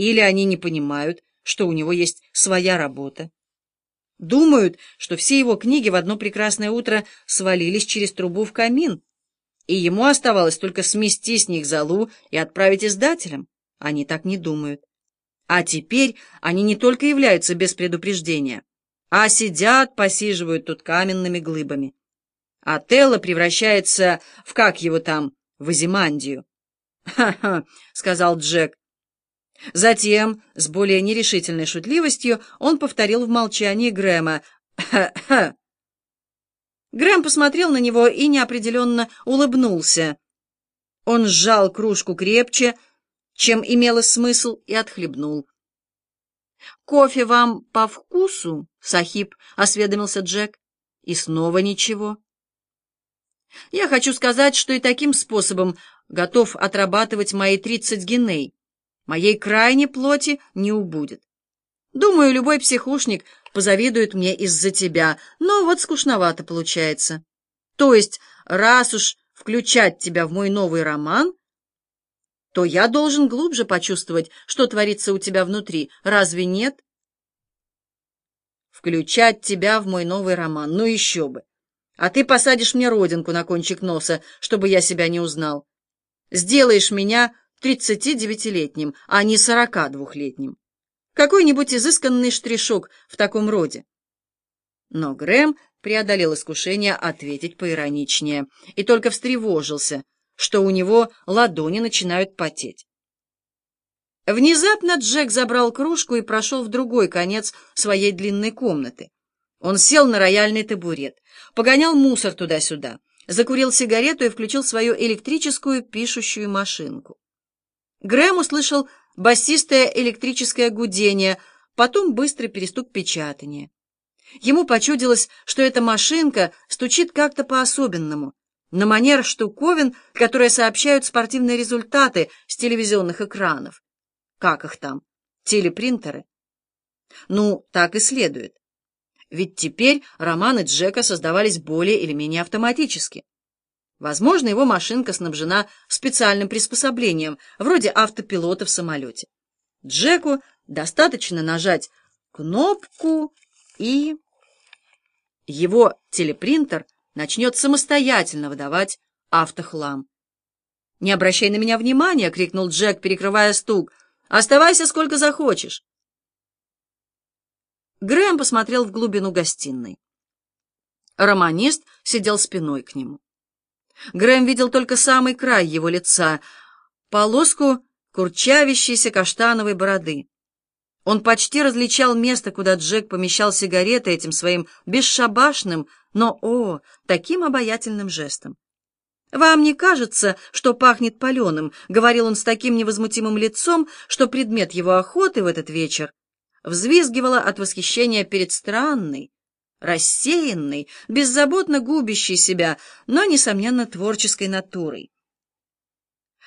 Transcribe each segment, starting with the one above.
Или они не понимают, что у него есть своя работа. Думают, что все его книги в одно прекрасное утро свалились через трубу в камин, и ему оставалось только смести с них залу и отправить издателям. Они так не думают. А теперь они не только являются без предупреждения, а сидят, посиживают тут каменными глыбами. Телла превращается в, как его там, в Азимандию. «Ха-ха», — сказал Джек. Затем, с более нерешительной шутливостью, он повторил в молчании Грэма. «Ха-ха». Грэм посмотрел на него и неопределенно улыбнулся. Он сжал кружку крепче, чем имело смысл, и отхлебнул. «Кофе вам по вкусу, Сахиб?» — осведомился Джек. И снова ничего. «Я хочу сказать, что и таким способом готов отрабатывать мои тридцать геней. Моей крайней плоти не убудет. Думаю, любой психушник позавидует мне из-за тебя, но вот скучновато получается. То есть, раз уж включать тебя в мой новый роман, то я должен глубже почувствовать, что творится у тебя внутри. Разве нет? Включать тебя в мой новый роман. Ну еще бы. А ты посадишь мне родинку на кончик носа, чтобы я себя не узнал. Сделаешь меня тридцати девятилетним, а не сорока двухлетним. Какой-нибудь изысканный штришок в таком роде. Но Грэм преодолел искушение ответить поироничнее и только встревожился, что у него ладони начинают потеть. Внезапно Джек забрал кружку и прошел в другой конец своей длинной комнаты. Он сел на рояльный табурет, погонял мусор туда-сюда, закурил сигарету и включил свою электрическую пишущую машинку. Грэм услышал басистое электрическое гудение, потом быстрый перестук печатания. Ему почудилось, что эта машинка стучит как-то по-особенному, на манер штуковин, которые сообщают спортивные результаты с телевизионных экранов. Как их там? Телепринтеры? Ну, так и следует. Ведь теперь романы Джека создавались более или менее автоматически. Возможно, его машинка снабжена специальным приспособлением, вроде автопилота в самолете. Джеку достаточно нажать кнопку, и его телепринтер начнет самостоятельно выдавать автохлам. «Не обращай на меня внимания!» — крикнул Джек, перекрывая стук. «Оставайся сколько захочешь!» Грэм посмотрел в глубину гостиной. Романист сидел спиной к нему. Грэм видел только самый край его лица, полоску курчавящейся каштановой бороды. Он почти различал место, куда Джек помещал сигареты этим своим бесшабашным, но, о, таким обаятельным жестом. «Вам не кажется, что пахнет паленым?» — говорил он с таким невозмутимым лицом, что предмет его охоты в этот вечер взвизгивала от восхищения перед странной, рассеянной, беззаботно губящей себя, но, несомненно, творческой натурой.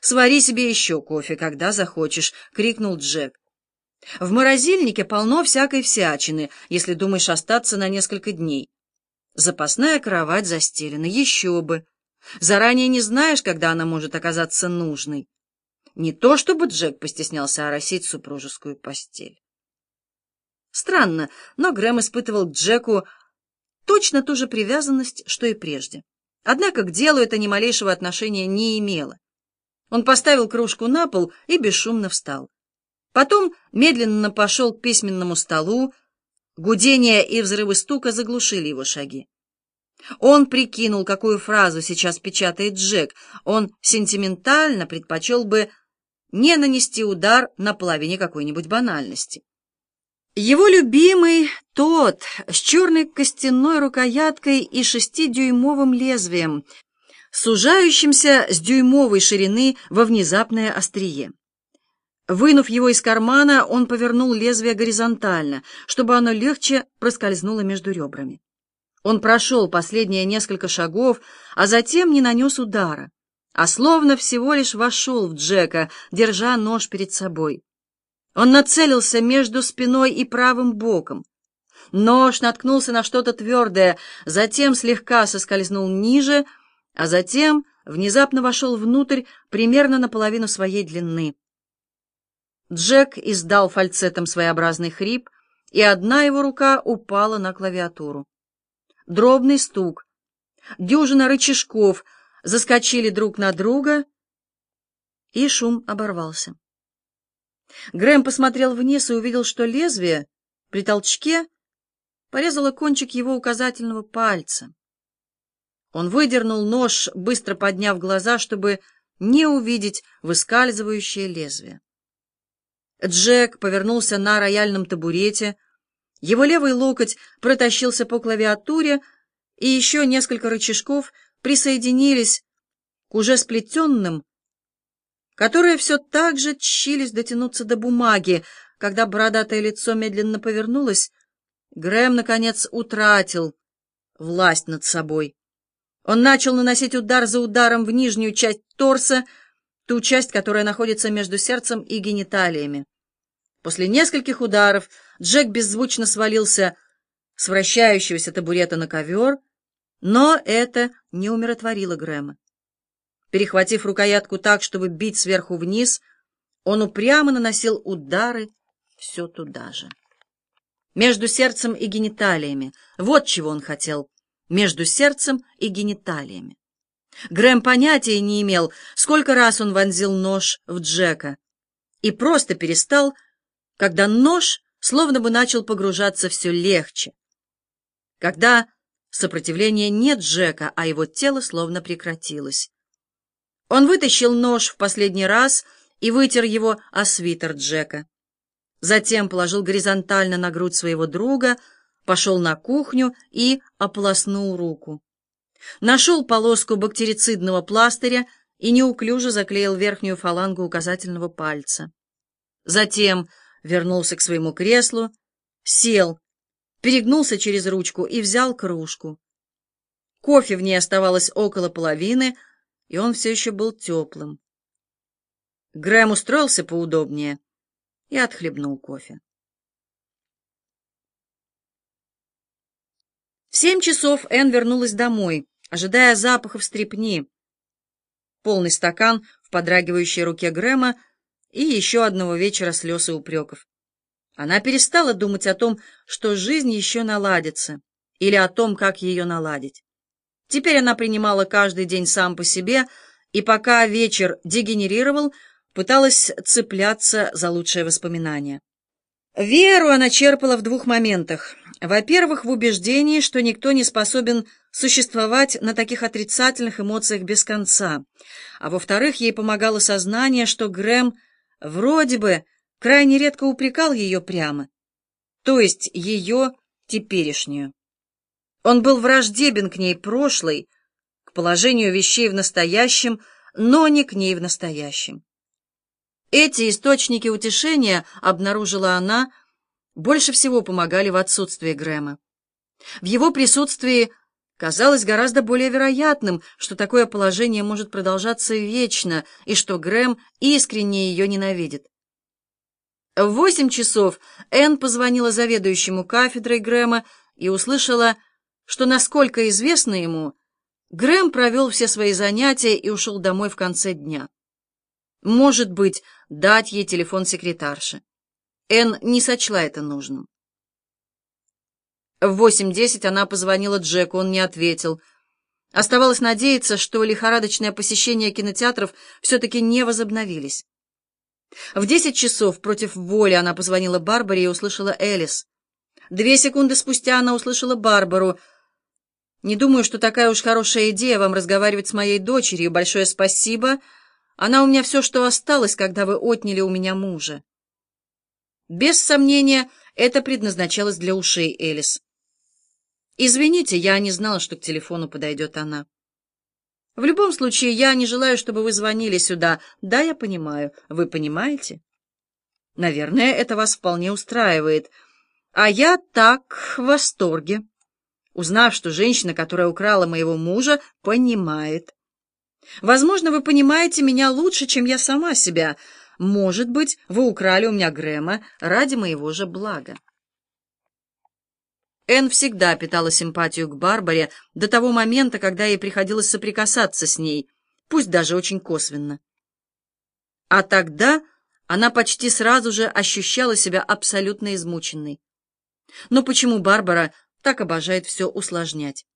«Свари себе еще кофе, когда захочешь!» — крикнул Джек. «В морозильнике полно всякой всячины, если думаешь остаться на несколько дней. Запасная кровать застелена, еще бы. Заранее не знаешь, когда она может оказаться нужной. Не то чтобы Джек постеснялся оросить супружескую постель. Странно, но Грэм испытывал Джеку точно ту же привязанность, что и прежде. Однако к делу это ни малейшего отношения не имело. Он поставил кружку на пол и бесшумно встал. Потом медленно пошел к письменному столу, гудение и взрывы стука заглушили его шаги. Он прикинул, какую фразу сейчас печатает Джек. Он сентиментально предпочел бы не нанести удар на половине какой-нибудь банальности. Его любимый тот с черной костяной рукояткой и шестидюймовым лезвием, сужающимся с дюймовой ширины во внезапное острие. Вынув его из кармана, он повернул лезвие горизонтально, чтобы оно легче проскользнуло между ребрами. Он прошел последние несколько шагов, а затем не нанес удара, а словно всего лишь вошел в Джека, держа нож перед собой. Он нацелился между спиной и правым боком. Нож наткнулся на что-то твердое, затем слегка соскользнул ниже, а затем внезапно вошел внутрь примерно наполовину своей длины. Джек издал фальцетом своеобразный хрип, и одна его рука упала на клавиатуру. Дробный стук. Дюжина рычажков заскочили друг на друга, и шум оборвался. Грэм посмотрел вниз и увидел, что лезвие при толчке порезало кончик его указательного пальца. Он выдернул нож, быстро подняв глаза, чтобы не увидеть выскальзывающее лезвие. Джек повернулся на рояльном табурете, его левый локоть протащился по клавиатуре, и еще несколько рычажков присоединились к уже сплетенным, которые все так же тщились дотянуться до бумаги. Когда бородатое лицо медленно повернулось, Грэм, наконец, утратил власть над собой. Он начал наносить удар за ударом в нижнюю часть торса, ту часть, которая находится между сердцем и гениталиями. После нескольких ударов Джек беззвучно свалился с вращающегося табурета на ковер, но это не умиротворило Грэма. Перехватив рукоятку так, чтобы бить сверху вниз, он упрямо наносил удары все туда же. Между сердцем и гениталиями. Вот чего он хотел. Между сердцем и гениталиями. Грэм понятия не имел, сколько раз он вонзил нож в Джека, и просто перестал, когда нож словно бы начал погружаться все легче, когда сопротивления нет Джека, а его тело словно прекратилось. Он вытащил нож в последний раз и вытер его о свитер Джека. Затем положил горизонтально на грудь своего друга, пошел на кухню и ополоснул руку. Нашел полоску бактерицидного пластыря и неуклюже заклеил верхнюю фалангу указательного пальца. Затем вернулся к своему креслу, сел, перегнулся через ручку и взял кружку. Кофе в ней оставалось около половины, и он все еще был теплым. Грэм устроился поудобнее и отхлебнул кофе. В семь часов Энн вернулась домой, ожидая запахов стрепни. Полный стакан в подрагивающей руке Грэма и еще одного вечера слез и упреков. Она перестала думать о том, что жизнь еще наладится, или о том, как ее наладить. Теперь она принимала каждый день сам по себе, и пока вечер дегенерировал, пыталась цепляться за лучшее воспоминание. Веру она черпала в двух моментах. Во-первых, в убеждении, что никто не способен существовать на таких отрицательных эмоциях без конца. А во-вторых, ей помогало сознание, что Грэм вроде бы крайне редко упрекал ее прямо, то есть ее теперешнюю. Он был враждебен к ней прошлой, к положению вещей в настоящем, но не к ней в настоящем. Эти источники утешения, обнаружила она, больше всего помогали в отсутствии Грэма. В его присутствии казалось гораздо более вероятным, что такое положение может продолжаться вечно и что Грэм искренне ее ненавидит. В восемь часов Энн позвонила заведующему кафедрой Грэма и услышала, что, насколько известно ему, Грэм провел все свои занятия и ушел домой в конце дня. Может быть, дать ей телефон секретарши. Энн не сочла это нужным. В восемь десять она позвонила Джеку, он не ответил. Оставалось надеяться, что лихорадочное посещение кинотеатров все-таки не возобновились. В десять часов против воли она позвонила Барбаре и услышала Элис. Две секунды спустя она услышала Барбару. «Не думаю, что такая уж хорошая идея вам разговаривать с моей дочерью. Большое спасибо. Она у меня все, что осталось, когда вы отняли у меня мужа». Без сомнения, это предназначалось для ушей Элис. «Извините, я не знала, что к телефону подойдет она». «В любом случае, я не желаю, чтобы вы звонили сюда. Да, я понимаю. Вы понимаете?» «Наверное, это вас вполне устраивает. А я так в восторге» узнав, что женщина, которая украла моего мужа, понимает. Возможно, вы понимаете меня лучше, чем я сама себя. Может быть, вы украли у меня Грэма ради моего же блага. Энн всегда питала симпатию к Барбаре до того момента, когда ей приходилось соприкасаться с ней, пусть даже очень косвенно. А тогда Она почти сразу же ощущала себя абсолютно измученной. Но почему Барбара так обожает все усложнять?